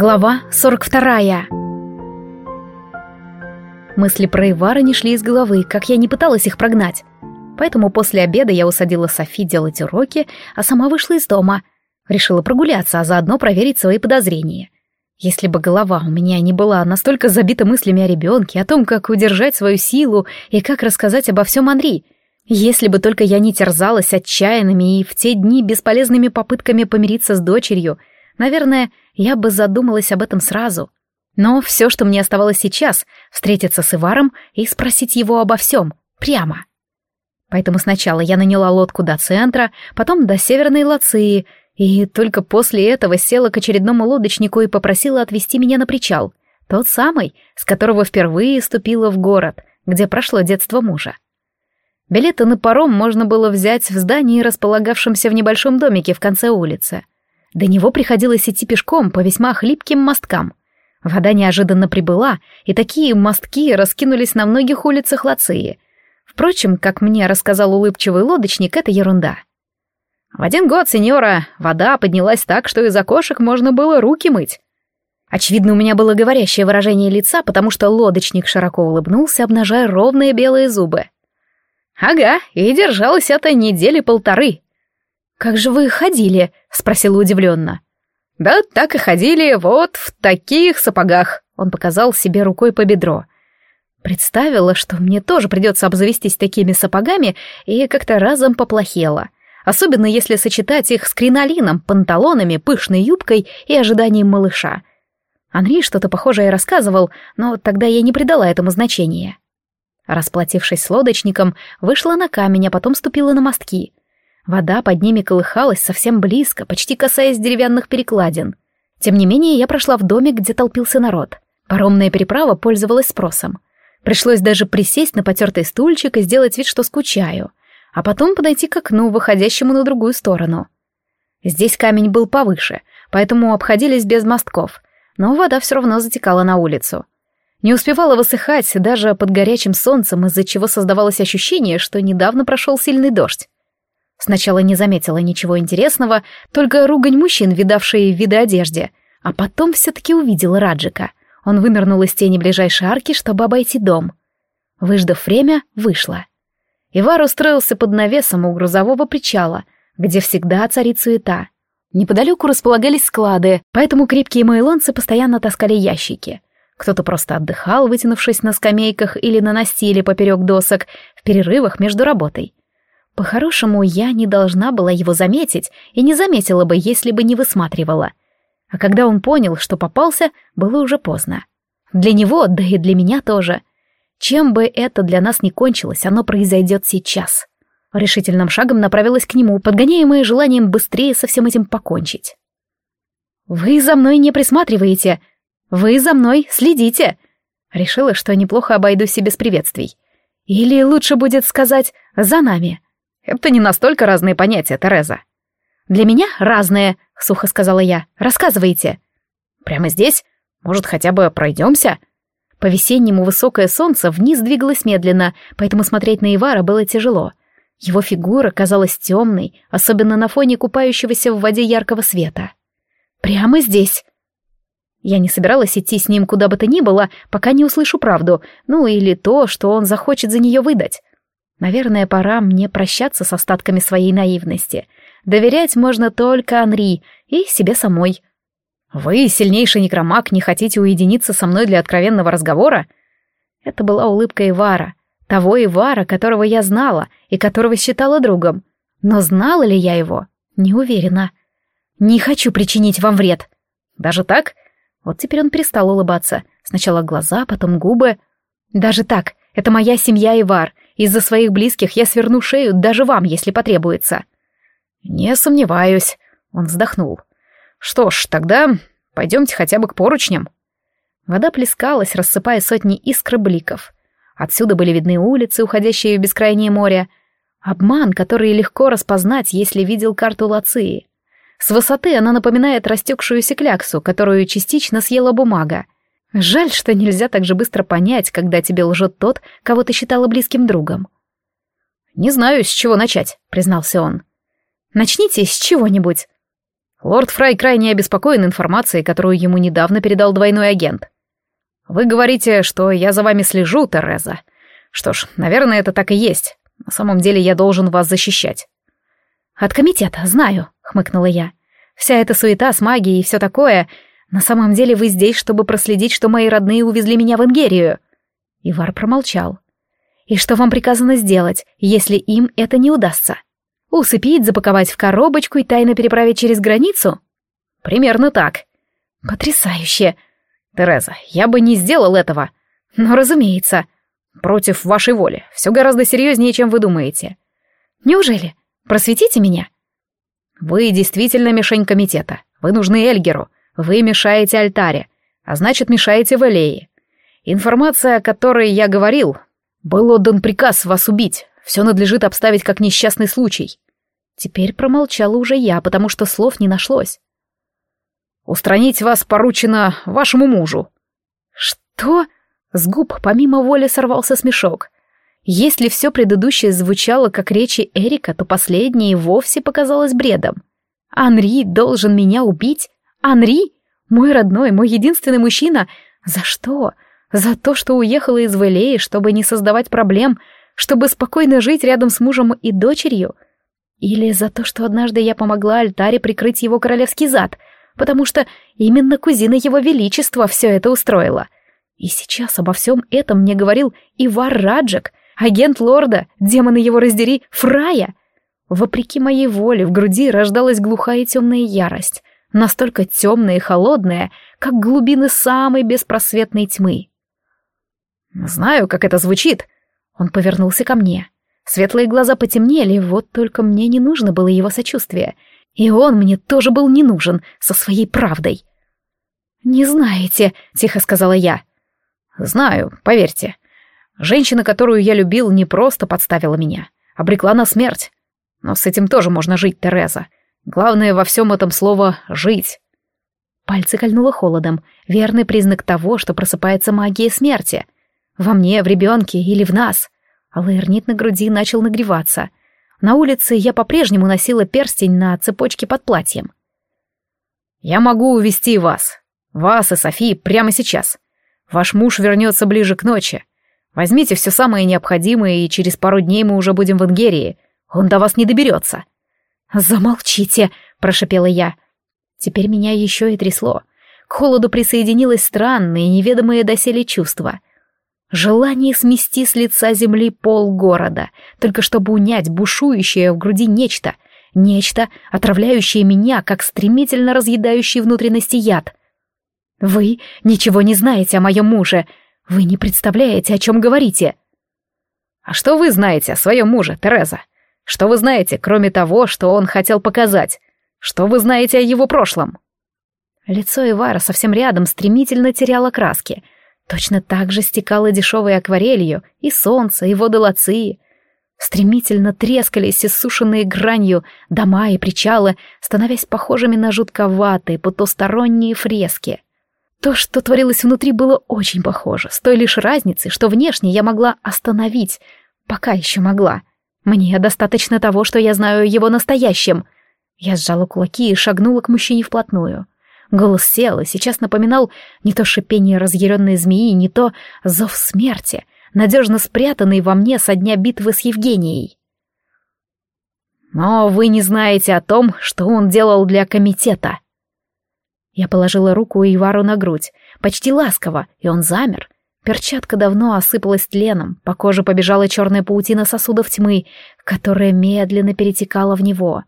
Глава 42. Мысли про Ивара не шли из головы, как я не пыталась их прогнать. Поэтому после обеда я усадила Софи делать уроки, а сама вышла из дома. Решила прогуляться, а заодно проверить свои подозрения. Если бы голова у меня не была настолько забита мыслями о ребенке, о том, как удержать свою силу и как рассказать обо всем Анри, если бы только я не терзалась отчаянными и в те дни бесполезными попытками помириться с дочерью — Наверное, я бы задумалась об этом сразу. Но все, что мне оставалось сейчас, встретиться с Иваром и спросить его обо всем, прямо. Поэтому сначала я наняла лодку до центра, потом до Северной Лации, и только после этого села к очередному лодочнику и попросила отвезти меня на причал, тот самый, с которого впервые ступила в город, где прошло детство мужа. Билеты на паром можно было взять в здании, располагавшемся в небольшом домике в конце улицы. До него приходилось идти пешком по весьма хлипким мосткам. Вода неожиданно прибыла, и такие мостки раскинулись на многих улицах Лации. Впрочем, как мне рассказал улыбчивый лодочник, это ерунда. В один год, сеньора, вода поднялась так, что из окошек можно было руки мыть. Очевидно, у меня было говорящее выражение лица, потому что лодочник широко улыбнулся, обнажая ровные белые зубы. «Ага, и держалась это недели полторы», «Как же вы ходили?» — спросила удивленно. «Да так и ходили, вот в таких сапогах», — он показал себе рукой по бедро. Представила, что мне тоже придется обзавестись такими сапогами, и как-то разом поплохело. Особенно если сочетать их с кринолином, панталонами, пышной юбкой и ожиданием малыша. Анри что-то похожее рассказывал, но тогда я не придала этому значения. Расплатившись с лодочником, вышла на камень, а потом ступила на мостки. Вода под ними колыхалась совсем близко, почти касаясь деревянных перекладин. Тем не менее, я прошла в домик, где толпился народ. Паромная переправа пользовалась спросом. Пришлось даже присесть на потертый стульчик и сделать вид, что скучаю, а потом подойти к окну, выходящему на другую сторону. Здесь камень был повыше, поэтому обходились без мостков, но вода все равно затекала на улицу. Не успевала высыхать даже под горячим солнцем, из-за чего создавалось ощущение, что недавно прошел сильный дождь. Сначала не заметила ничего интересного, только ругань мужчин, видавшие виды одежде, а потом все-таки увидела Раджика. Он вынырнул из тени ближайшей арки, чтобы обойти дом. Выждав время, вышла. Ивар устроился под навесом у грузового причала, где всегда царит суета. Неподалеку располагались склады, поэтому крепкие майлонцы постоянно таскали ящики. Кто-то просто отдыхал, вытянувшись на скамейках или на настиле поперек досок, в перерывах между работой. По-хорошему, я не должна была его заметить и не заметила бы, если бы не высматривала. А когда он понял, что попался, было уже поздно. Для него, да и для меня тоже. Чем бы это для нас ни кончилось, оно произойдет сейчас. Решительным шагом направилась к нему, подгоняемая желанием быстрее со всем этим покончить. «Вы за мной не присматриваете! Вы за мной следите!» Решила, что неплохо обойдусь без приветствий. Или лучше будет сказать «за нами». Это не настолько разные понятия, Тереза. Для меня разные, сухо сказала я. Рассказывайте. Прямо здесь? Может, хотя бы пройдемся? По весеннему высокое солнце вниз двигалось медленно, поэтому смотреть на Ивара было тяжело. Его фигура казалась темной, особенно на фоне купающегося в воде яркого света. Прямо здесь. Я не собиралась идти с ним куда бы то ни было, пока не услышу правду, ну или то, что он захочет за нее выдать. Наверное, пора мне прощаться с остатками своей наивности. Доверять можно только Анри и себе самой. «Вы, сильнейший некромаг, не хотите уединиться со мной для откровенного разговора?» Это была улыбка Ивара, того Ивара, которого я знала и которого считала другом. Но знала ли я его? Не уверена. «Не хочу причинить вам вред». «Даже так?» Вот теперь он перестал улыбаться. Сначала глаза, потом губы. «Даже так. Это моя семья, Ивар. Из-за своих близких я сверну шею даже вам, если потребуется». «Не сомневаюсь», — он вздохнул. «Что ж, тогда пойдемте хотя бы к поручням». Вода плескалась, рассыпая сотни искр бликов. Отсюда были видны улицы, уходящие в бескрайнее море. Обман, который легко распознать, если видел карту Лации. С высоты она напоминает растекшуюся кляксу, которую частично съела бумага. Жаль, что нельзя так же быстро понять, когда тебе лжет тот, кого ты считала близким другом. «Не знаю, с чего начать», — признался он. «Начните с чего-нибудь». Лорд Фрай крайне обеспокоен информацией, которую ему недавно передал двойной агент. Вы говорите, что я за вами слежу, Тереза. Что ж, наверное, это так и есть. На самом деле я должен вас защищать. От комитета, знаю, хмыкнула я. Вся эта суета с магией и все такое. На самом деле вы здесь, чтобы проследить, что мои родные увезли меня в Ингерию. Ивар промолчал. И что вам приказано сделать, если им это не удастся? Усыпить, запаковать в коробочку и тайно переправить через границу? Примерно так. Потрясающе. Тереза, я бы не сделал этого. Но, разумеется, против вашей воли. Все гораздо серьезнее, чем вы думаете. Неужели? Просветите меня. Вы действительно мишень комитета. Вы нужны Эльгеру. Вы мешаете альтаре. А значит, мешаете Валее. Информация, о которой я говорил, был отдан приказ вас убить. Все надлежит обставить как несчастный случай. Теперь промолчала уже я, потому что слов не нашлось. Устранить вас поручено вашему мужу. Что? С губ помимо воли сорвался смешок. Если все предыдущее звучало как речи Эрика, то последнее вовсе показалось бредом. Анри должен меня убить? Анри? Мой родной, мой единственный мужчина? За что? За то, что уехала из Валеи, чтобы не создавать проблем, чтобы спокойно жить рядом с мужем и дочерью? Или за то, что однажды я помогла Альтаре прикрыть его королевский зад, потому что именно кузина его величества все это устроила? И сейчас обо всем этом мне говорил Ивар Раджик, агент лорда, демоны его раздери, Фрая. Вопреки моей воле в груди рождалась глухая темная ярость, настолько темная и холодная, как глубины самой беспросветной тьмы. «Знаю, как это звучит». Он повернулся ко мне. Светлые глаза потемнели, вот только мне не нужно было его сочувствие. И он мне тоже был не нужен со своей правдой. «Не знаете», — тихо сказала я. «Знаю, поверьте. Женщина, которую я любил, не просто подставила меня, обрекла на смерть. Но с этим тоже можно жить, Тереза. Главное во всем этом слово «жить». Пальцы кольнуло холодом, верный признак того, что просыпается магия смерти — во мне, в ребенке или в нас. Алаэрнит на груди начал нагреваться. На улице я по-прежнему носила перстень на цепочке под платьем. «Я могу увести вас. Вас и Софи прямо сейчас. Ваш муж вернется ближе к ночи. Возьмите все самое необходимое, и через пару дней мы уже будем в Ингерии. Он до вас не доберется». «Замолчите», — прошепела я. Теперь меня еще и трясло. К холоду присоединилось странное, неведомое доселе чувство — Желание смести с лица земли пол города, только чтобы унять бушующее в груди нечто, нечто, отравляющее меня, как стремительно разъедающий внутренности яд. Вы ничего не знаете о моем муже, вы не представляете, о чем говорите. А что вы знаете о своем муже, Тереза? Что вы знаете, кроме того, что он хотел показать? Что вы знаете о его прошлом? Лицо Ивара совсем рядом стремительно теряло краски — Точно так же стекало дешевой акварелью и солнце, и воды. Стремительно трескались иссушенные гранью дома и причалы, становясь похожими на жутковатые потусторонние фрески. То, что творилось внутри, было очень похоже, с той лишь разницей, что внешне я могла остановить, пока еще могла. Мне достаточно того, что я знаю его настоящем. Я сжала кулаки и шагнула к мужчине вплотную. Голос сел и сейчас напоминал не то шипение разъяренной змеи, не то зов смерти, надежно спрятанный во мне со дня битвы с Евгенией. «Но вы не знаете о том, что он делал для комитета». Я положила руку Ивару на грудь, почти ласково, и он замер. Перчатка давно осыпалась тленом, по коже побежала черная паутина сосудов тьмы, которая медленно перетекала в него.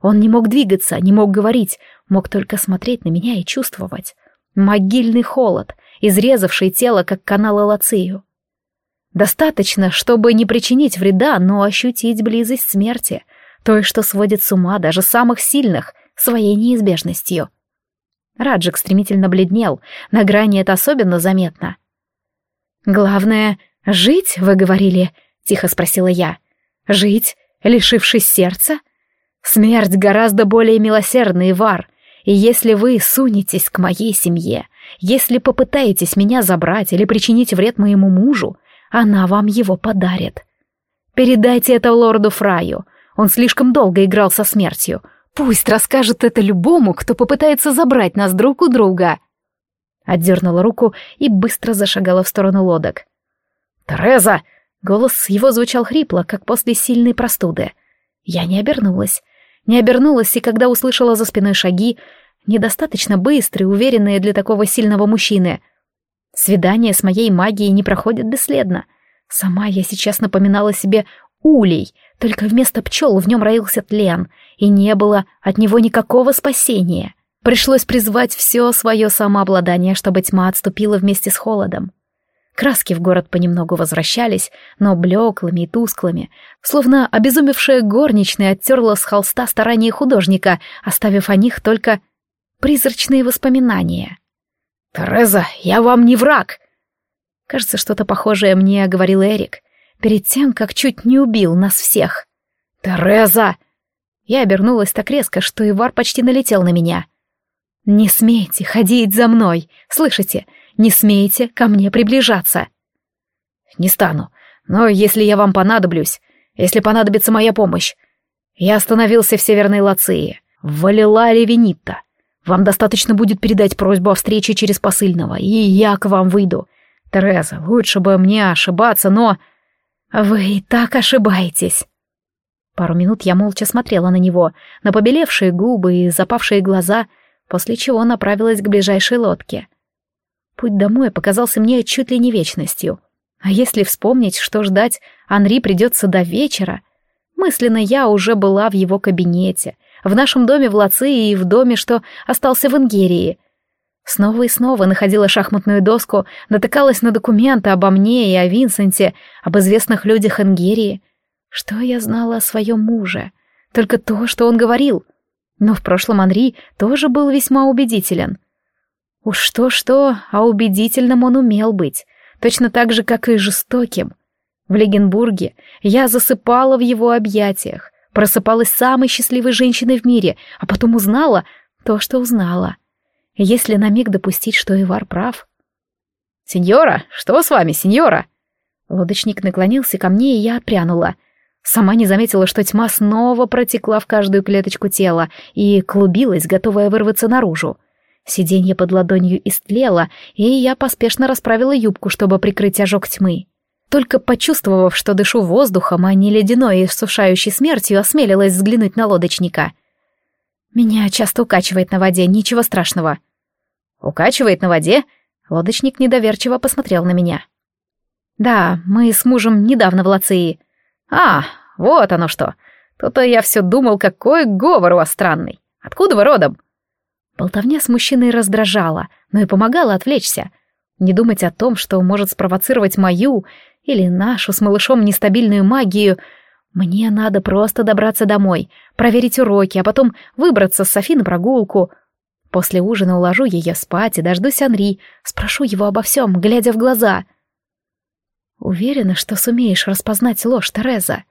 Он не мог двигаться, не мог говорить, мог только смотреть на меня и чувствовать. Могильный холод, изрезавший тело, как канал Лацию. Достаточно, чтобы не причинить вреда, но ощутить близость смерти, той, что сводит с ума даже самых сильных, своей неизбежностью. Раджик стремительно бледнел, на грани это особенно заметно. «Главное — жить, вы говорили?» — тихо спросила я. «Жить, лишившись сердца?» Смерть гораздо более милосердный вар, и если вы сунетесь к моей семье, если попытаетесь меня забрать или причинить вред моему мужу, она вам его подарит. Передайте это лорду Фраю. Он слишком долго играл со смертью. Пусть расскажет это любому, кто попытается забрать нас друг у друга. Отдернула руку и быстро зашагала в сторону лодок. «Тереза!» Голос его звучал хрипло, как после сильной простуды. Я не обернулась. Не обернулась, и когда услышала за спиной шаги, недостаточно быстрые, уверенные для такого сильного мужчины. Свидание с моей магией не проходит бесследно. Сама я сейчас напоминала себе улей, только вместо пчел в нем роился тлен, и не было от него никакого спасения. Пришлось призвать все свое самообладание, чтобы тьма отступила вместе с холодом. Краски в город понемногу возвращались, но блеклыми и тусклыми, словно обезумевшая горничная оттерла с холста старания художника, оставив о них только призрачные воспоминания. «Тереза, я вам не враг!» Кажется, что-то похожее мне говорил Эрик, перед тем, как чуть не убил нас всех. «Тереза!» Я обернулась так резко, что Ивар почти налетел на меня. «Не смейте ходить за мной, слышите? Не смейте ко мне приближаться!» «Не стану, но если я вам понадоблюсь, если понадобится моя помощь...» Я остановился в Северной Лации, в Валиларе. Вам достаточно будет передать просьбу о встрече через посыльного, и я к вам выйду. Тереза, лучше бы мне ошибаться, но... Вы и так ошибаетесь. Пару минут я молча смотрела на него, на побелевшие губы и запавшие глаза, после чего направилась к ближайшей лодке. Путь домой показался мне чуть ли не вечностью. А если вспомнить, что ждать Анри придется до вечера, мысленно я уже была в его кабинете, в нашем доме в Лации и в доме, что остался в Ингерии. Снова и снова находила шахматную доску, натыкалась на документы обо мне и о Винсенте, об известных людях Ингерии. Что я знала о своем муже? Только то, что он говорил. Но в прошлом Анри тоже был весьма убедителен. Уж что-что, а убедительным он умел быть, точно так же, как и жестоким. В Легенбурге я засыпала в его объятиях, просыпалась самой счастливой женщиной в мире, а потом узнала то, что узнала. Если на миг допустить, что Ивар прав... «Сеньора, что с вами, сеньора?» Лодочник наклонился ко мне, и я отпрянула. Сама не заметила, что тьма снова протекла в каждую клеточку тела и клубилась, готовая вырваться наружу. Сиденье под ладонью истлело, и я поспешно расправила юбку, чтобы прикрыть ожог тьмы. Только почувствовав, что дышу воздухом, а не ледяной и сушающей смертью, осмелилась взглянуть на лодочника. «Меня часто укачивает на воде, ничего страшного». «Укачивает на воде?» Лодочник недоверчиво посмотрел на меня. «Да, мы с мужем недавно в Лации». «А, вот оно что. То-то я все думал, какой говор у вас странный. Откуда вы родом?» Болтовня с мужчиной раздражала, но и помогала отвлечься. Не думать о том, что может спровоцировать мою или нашу с малышом нестабильную магию. Мне надо просто добраться домой, проверить уроки, а потом выбраться с Софи на прогулку. После ужина уложу ее спать и дождусь Анри, спрошу его обо всем, глядя в глаза. Уверена, что сумеешь распознать ложь, Тереза?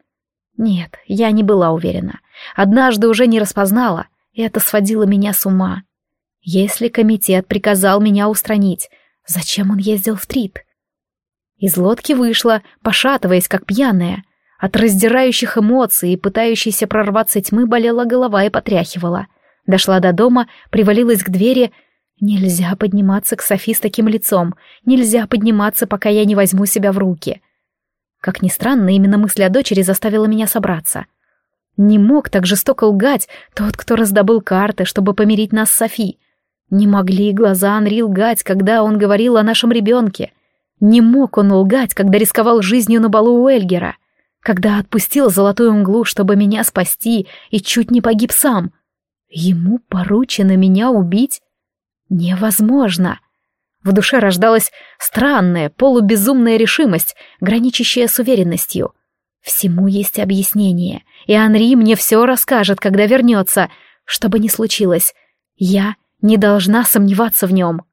Нет, я не была уверена. Однажды уже не распознала, и это сводило меня с ума. Если комитет приказал меня устранить, зачем он ездил в Трит? Из лодки вышла, пошатываясь, как пьяная. От раздирающих эмоций и пытающейся прорваться тьмы болела голова и потряхивала. Дошла до дома, привалилась к двери. Нельзя подниматься к Софи с таким лицом. Нельзя подниматься, пока я не возьму себя в руки. Как ни странно, именно мысль о дочери заставила меня собраться. Не мог так жестоко лгать тот, кто раздобыл карты, чтобы помирить нас с Софи. Не могли глаза Анри лгать, когда он говорил о нашем ребенке. Не мог он лгать, когда рисковал жизнью на балу у Эльгера, когда отпустил золотую мглу, чтобы меня спасти, и чуть не погиб сам. Ему поручено меня убить? Невозможно. В душе рождалась странная, полубезумная решимость, граничащая с уверенностью. Всему есть объяснение, и Анри мне все расскажет, когда вернется. Что бы ни случилось, я не должна сомневаться в нем.